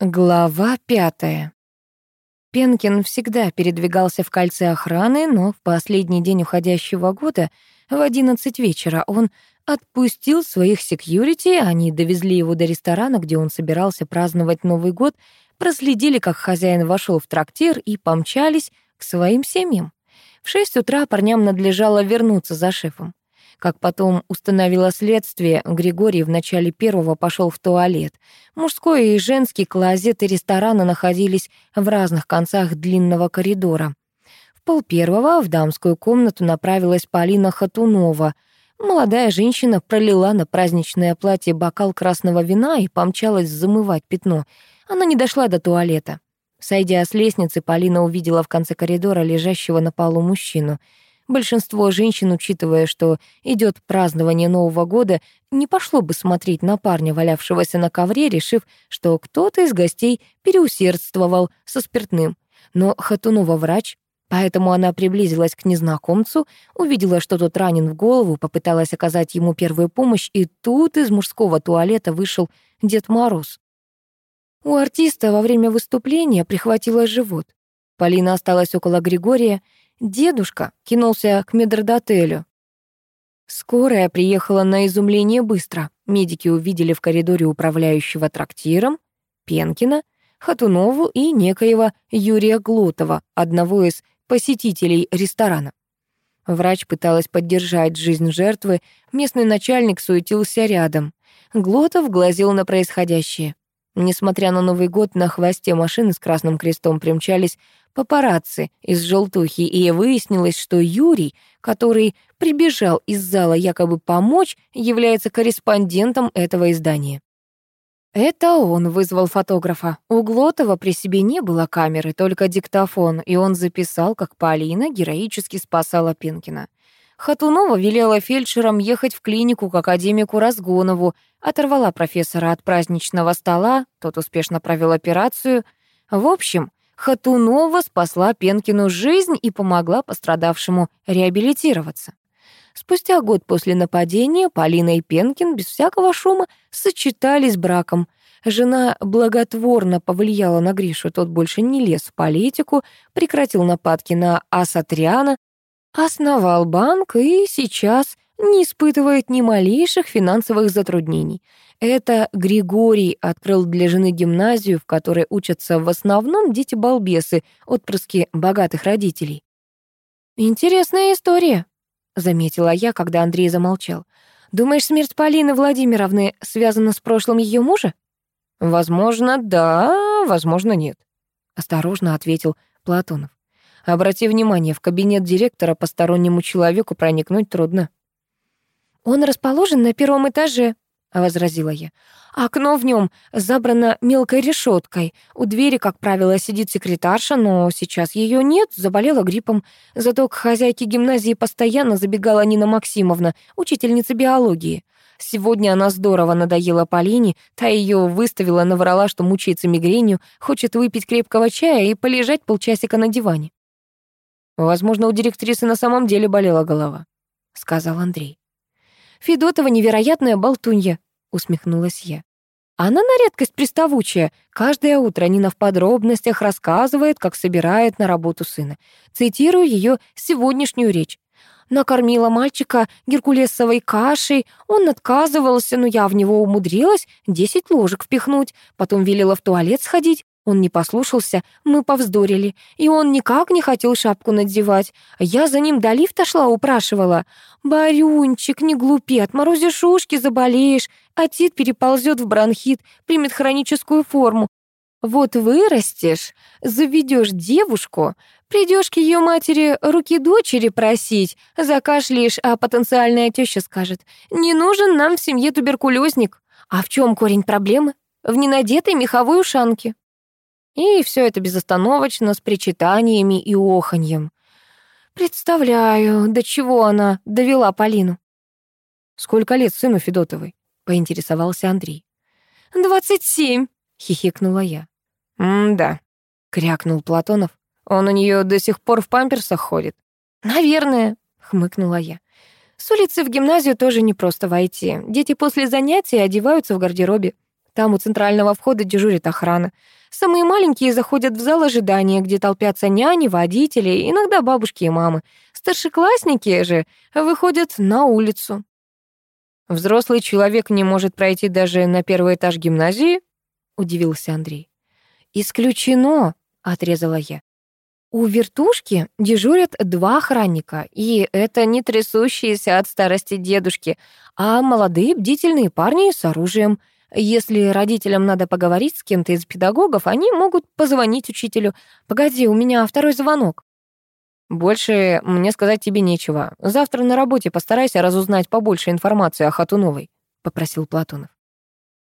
Глава пятая. Пенкин всегда передвигался в кольце охраны, но в последний день уходящего года, в одиннадцать вечера, он отпустил своих секьюрити, они довезли его до ресторана, где он собирался праздновать Новый год, проследили, как хозяин вошел в трактир и помчались к своим семьям. В шесть утра парням надлежало вернуться за шефом. Как потом установило следствие, Григорий в начале первого пошел в туалет. Мужской и женский клозеты ресторана находились в разных концах длинного коридора. В пол первого в дамскую комнату направилась Полина Хатунова. Молодая женщина пролила на праздничное платье бокал красного вина и помчалась замывать пятно. Она не дошла до туалета. Сойдя с лестницы, Полина увидела в конце коридора лежащего на полу мужчину — Большинство женщин, учитывая, что идет празднование Нового года, не пошло бы смотреть на парня, валявшегося на ковре, решив, что кто-то из гостей переусердствовал со спиртным. Но Хатунова врач, поэтому она приблизилась к незнакомцу, увидела, что тот ранен в голову, попыталась оказать ему первую помощь, и тут из мужского туалета вышел Дед Мороз. У артиста во время выступления прихватило живот. Полина осталась около Григория, Дедушка кинулся к медрдотелю. Скорая приехала на изумление быстро. Медики увидели в коридоре управляющего трактиром Пенкина, Хатунову и некоего Юрия Глотова, одного из посетителей ресторана. Врач пыталась поддержать жизнь жертвы, местный начальник суетился рядом. Глотов глазел на происходящее. Несмотря на Новый год, на хвосте машины с красным крестом примчались папарацци из желтухи, и выяснилось, что Юрий, который прибежал из зала якобы помочь, является корреспондентом этого издания. Это он вызвал фотографа. У Глотова при себе не было камеры, только диктофон, и он записал, как Полина героически спасала Пенкина. Хатунова велела фельдшерам ехать в клинику к академику Разгонову, оторвала профессора от праздничного стола, тот успешно провел операцию. В общем, Хатунова спасла Пенкину жизнь и помогла пострадавшему реабилитироваться. Спустя год после нападения Полина и Пенкин без всякого шума сочетались браком. Жена благотворно повлияла на Гришу, тот больше не лез в политику, прекратил нападки на Асатряна, основал банк и сейчас не испытывает ни малейших финансовых затруднений. Это Григорий открыл для жены гимназию, в которой учатся в основном дети-балбесы, отпрыски богатых родителей. «Интересная история», — заметила я, когда Андрей замолчал. «Думаешь, смерть Полины Владимировны связана с прошлым ее мужа?» «Возможно, да, возможно, нет», — осторожно ответил Платонов. Обрати внимание, в кабинет директора постороннему человеку проникнуть трудно. Он расположен на первом этаже, возразила я. Окно в нем забрано мелкой решеткой. У двери, как правило, сидит секретарша, но сейчас ее нет, заболела гриппом. Зато к хозяйке гимназии постоянно забегала Нина Максимовна, учительница биологии. Сегодня она здорово надоела Полине, та ее выставила, наврала, что мучается мигренью, хочет выпить крепкого чая и полежать полчасика на диване. Возможно, у директрисы на самом деле болела голова, сказал Андрей. Федотова невероятная болтунья, усмехнулась я. Она на редкость приставучая. Каждое утро Нина в подробностях рассказывает, как собирает на работу сына. Цитирую ее сегодняшнюю речь. Накормила мальчика геркулесовой кашей, он отказывался, но я в него умудрилась десять ложек впихнуть, потом велела в туалет сходить, он не послушался, мы повздорили, и он никак не хотел шапку надевать. Я за ним до лифта шла, упрашивала. «Барюнчик, не глупи, отморозишь ушки, заболеешь, отит переползет в бронхит, примет хроническую форму. Вот вырастешь, заведешь девушку, придешь к ее матери руки дочери просить, закашляешь, а потенциальная теща скажет, не нужен нам в семье туберкулезник. А в чем корень проблемы? В ненадетой меховой ушанке. И все это безостановочно, с причитаниями и оханьем. Представляю, до чего она довела Полину. «Сколько лет сыну Федотовой?» — поинтересовался Андрей. «Двадцать семь», — хихикнула я. «М-да», — крякнул Платонов. «Он у нее до сих пор в памперсах ходит». «Наверное», — хмыкнула я. «С улицы в гимназию тоже непросто войти. Дети после занятий одеваются в гардеробе. Там у центрального входа дежурит охрана. Самые маленькие заходят в зал ожидания, где толпятся няни, водители, иногда бабушки и мамы. Старшеклассники же выходят на улицу. Взрослый человек не может пройти даже на первый этаж гимназии? Удивился Андрей. Исключено, отрезала я. У вертушки дежурят два охранника, и это не трясущиеся от старости дедушки, а молодые бдительные парни с оружием. Если родителям надо поговорить с кем-то из педагогов, они могут позвонить учителю. «Погоди, у меня второй звонок». «Больше мне сказать тебе нечего. Завтра на работе постарайся разузнать побольше информации о Хатуновой», — попросил Платонов.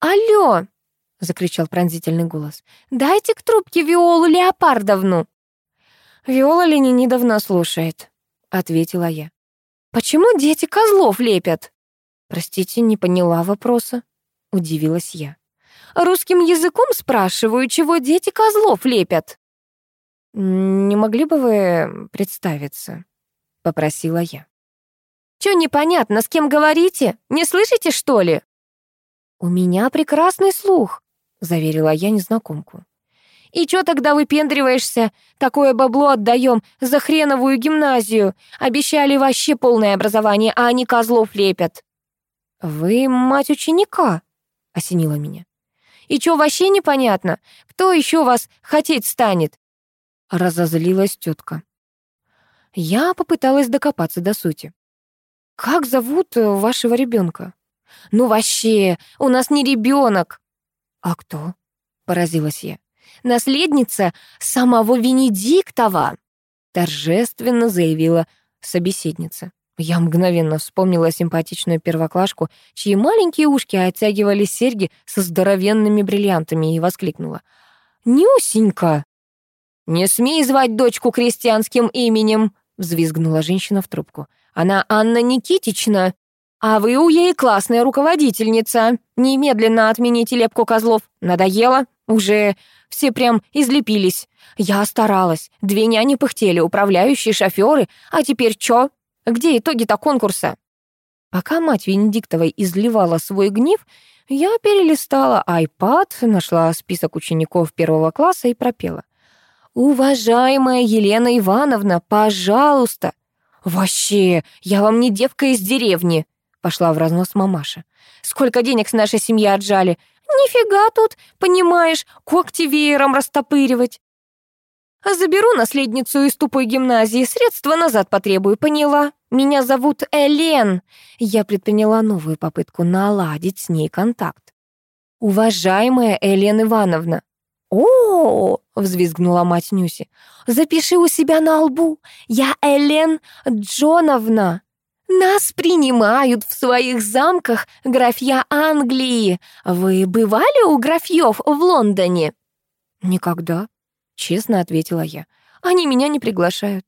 «Алло!» — закричал пронзительный голос. «Дайте к трубке Виолу Леопардовну!» «Виола Ленинидовна слушает», — ответила я. «Почему дети козлов лепят?» «Простите, не поняла вопроса», — удивилась я. «Русским языком спрашиваю, чего дети козлов лепят?» «Не могли бы вы представиться?» — попросила я. «Чё непонятно, с кем говорите? Не слышите, что ли?» «У меня прекрасный слух», — заверила я незнакомку. «И чё тогда выпендриваешься? Такое бабло отдаём за хреновую гимназию. Обещали вообще полное образование, а они козлов лепят». «Вы мать ученика», — осенила меня. «И чё вообще непонятно? Кто ещё вас хотеть станет?» Разозлилась тётка. Я попыталась докопаться до сути. «Как зовут э, вашего ребёнка?» «Ну вообще, у нас не ребёнок». «А кто?» — поразилась я наследница самого Венедиктова», торжественно заявила собеседница. Я мгновенно вспомнила симпатичную первоклашку, чьи маленькие ушки оттягивали серьги со здоровенными бриллиантами, и воскликнула. «Нюсенька!» «Не смей звать дочку крестьянским именем!» взвизгнула женщина в трубку. «Она Анна Никитична, а вы у ей классная руководительница. Немедленно отмените лепку козлов. Надоело? Уже все прям излепились. Я старалась. Две няни пыхтели, управляющие, шоферы. А теперь чё? Где итоги-то конкурса? Пока мать Венедиктовой изливала свой гнев, я перелистала iPad, нашла список учеников первого класса и пропела. «Уважаемая Елена Ивановна, пожалуйста!» «Вообще, я вам не девка из деревни!» Пошла в разнос мамаша. «Сколько денег с нашей семьи отжали? Нифига тут, понимаешь, когти веером растопыривать. Заберу наследницу из тупой гимназии, средства назад потребую, поняла? Меня зовут Элен. Я предприняла новую попытку наладить с ней контакт. Уважаемая Элен Ивановна. О, -о, -о взвизгнула мать Нюси. Запиши у себя на лбу. Я Элен Джоновна. Нас принимают в своих замках графья Англии. Вы бывали у графьев в Лондоне? Никогда, честно ответила я. Они меня не приглашают.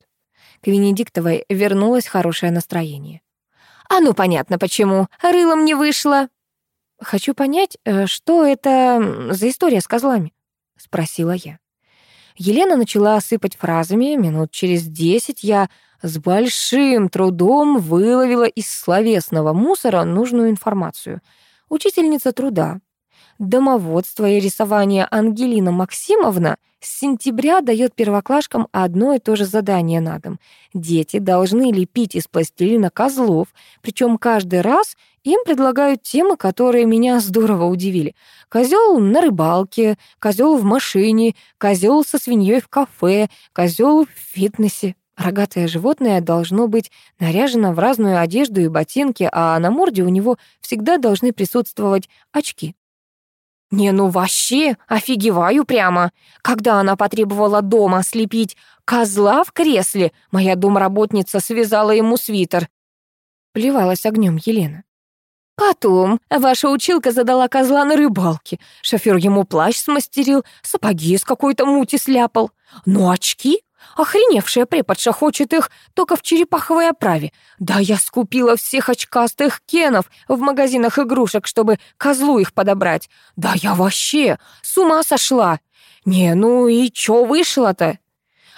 К Венедиктовой вернулось хорошее настроение. А ну понятно почему. Рылом не вышло. Хочу понять, э, что это за история с козлами, спросила я. Елена начала осыпать фразами, минут через десять я с большим трудом выловила из словесного мусора нужную информацию. Учительница труда, домоводство и рисование Ангелина Максимовна с сентября дает первоклашкам одно и то же задание на дом. Дети должны лепить из пластилина козлов, причем каждый раз им предлагают темы, которые меня здорово удивили. Козел на рыбалке, козел в машине, козел со свиньей в кафе, козел в фитнесе. Рогатое животное должно быть наряжено в разную одежду и ботинки, а на морде у него всегда должны присутствовать очки. Не, ну вообще, офигеваю прямо. Когда она потребовала дома слепить козла в кресле, моя домработница связала ему свитер. Плевалась огнем Елена. Потом ваша училка задала козла на рыбалке. Шофер ему плащ смастерил, сапоги с какой-то мути сляпал. Ну очки Охреневшая преподша хочет их только в черепаховой оправе. Да я скупила всех очкастых кенов в магазинах игрушек, чтобы козлу их подобрать. Да я вообще с ума сошла. Не, ну и чё вышло-то?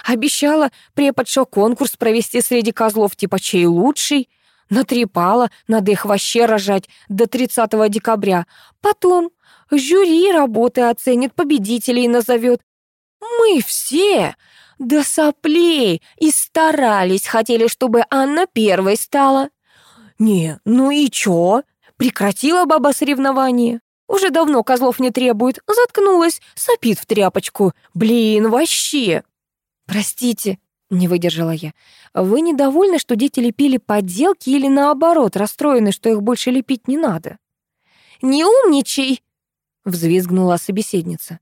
Обещала преподша конкурс провести среди козлов типа чей лучший. Натрепала, надо их вообще рожать до 30 декабря. Потом Жюри работы оценит, победителей назовет. Мы все до соплей и старались, хотели, чтобы Анна первой стала. Не, ну и чё? Прекратила баба соревнование. Уже давно козлов не требует. Заткнулась, сопит в тряпочку. Блин, вообще. Простите, не выдержала я. Вы недовольны, что дети лепили подделки или наоборот, расстроены, что их больше лепить не надо? Не умничай, взвизгнула собеседница.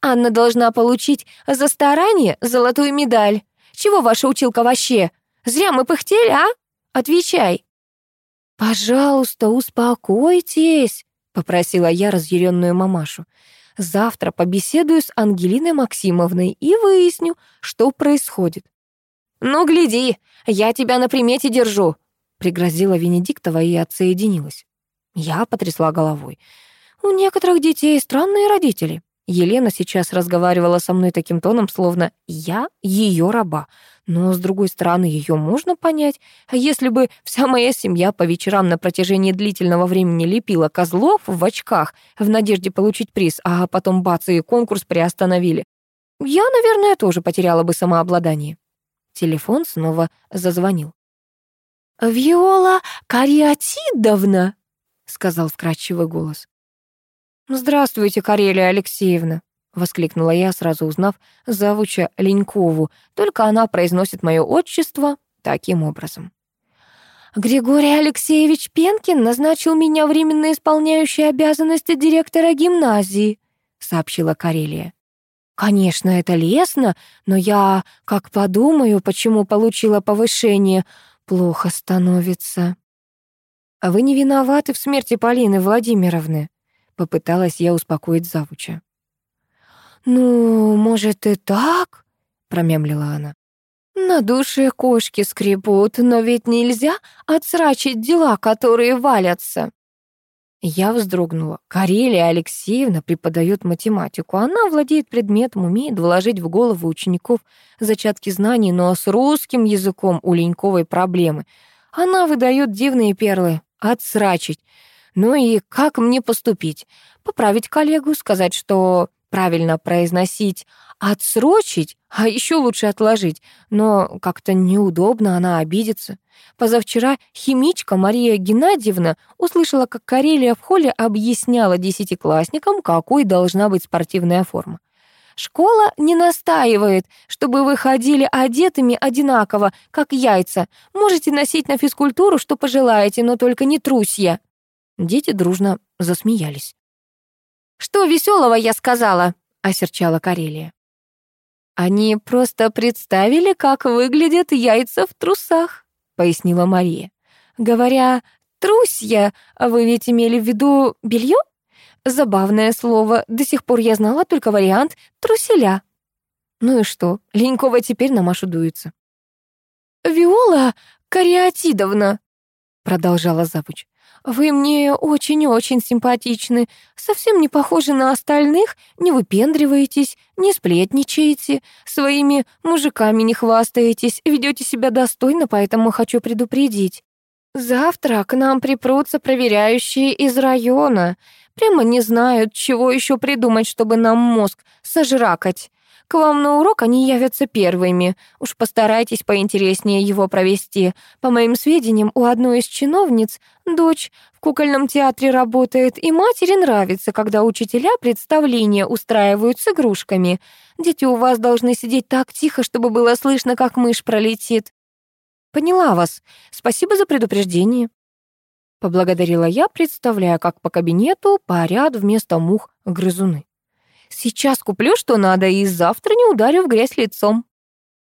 Анна должна получить за старание золотую медаль. Чего ваша училка вообще? Зря мы пыхтели, а? Отвечай. Пожалуйста, успокойтесь, попросила я разъяренную мамашу. Завтра побеседую с Ангелиной Максимовной и выясню, что происходит. «Ну, гляди, я тебя на примете держу», — пригрозила Венедиктова и отсоединилась. Я потрясла головой. «У некоторых детей странные родители. Елена сейчас разговаривала со мной таким тоном, словно я ее раба. Но, с другой стороны, ее можно понять. А если бы вся моя семья по вечерам на протяжении длительного времени лепила козлов в очках в надежде получить приз, а потом бац, и конкурс приостановили, я, наверное, тоже потеряла бы самообладание. Телефон снова зазвонил. «Виола Кариатидовна», — сказал вкрадчивый голос. «Здравствуйте, Карелия Алексеевна», — воскликнула я, сразу узнав завуча Ленькову, только она произносит мое отчество таким образом. «Григорий Алексеевич Пенкин назначил меня временно исполняющей обязанности директора гимназии», — сообщила Карелия. «Конечно, это лестно, но я, как подумаю, почему получила повышение, плохо становится». «А вы не виноваты в смерти Полины Владимировны», Попыталась я успокоить завуча. «Ну, может, и так?» — промямлила она. «На душе кошки скребут, но ведь нельзя отсрачить дела, которые валятся». Я вздрогнула. Карелия Алексеевна преподает математику. Она владеет предметом, умеет вложить в голову учеников зачатки знаний, но с русским языком у Леньковой проблемы. Она выдает дивные перлы. Отсрачить. Ну и как мне поступить? Поправить коллегу, сказать, что правильно произносить «отсрочить», а еще лучше отложить. Но как-то неудобно, она обидится. Позавчера химичка Мария Геннадьевна услышала, как Карелия в холле объясняла десятиклассникам, какой должна быть спортивная форма. Школа не настаивает, чтобы вы ходили одетыми одинаково, как яйца. Можете носить на физкультуру, что пожелаете, но только не трусья. Дети дружно засмеялись. «Что веселого я сказала?» — осерчала Карелия. «Они просто представили, как выглядят яйца в трусах», — пояснила Мария. «Говоря «трусья», вы ведь имели в виду белье? Забавное слово. До сих пор я знала только вариант «труселя». Ну и что, Ленькова теперь на Машу дуется. «Виола Кариатидовна», — продолжала завуч, вы мне очень-очень симпатичны, совсем не похожи на остальных, не выпендриваетесь, не сплетничаете, своими мужиками не хвастаетесь, ведете себя достойно, поэтому хочу предупредить. Завтра к нам припрутся проверяющие из района. Прямо не знают, чего еще придумать, чтобы нам мозг сожракать. К вам на урок они явятся первыми. Уж постарайтесь поинтереснее его провести. По моим сведениям, у одной из чиновниц дочь в кукольном театре работает, и матери нравится, когда учителя представления устраивают с игрушками. Дети у вас должны сидеть так тихо, чтобы было слышно, как мышь пролетит. Поняла вас. Спасибо за предупреждение. Поблагодарила я, представляя, как по кабинету парят вместо мух грызуны. Сейчас куплю, что надо, и завтра не ударю в грязь лицом.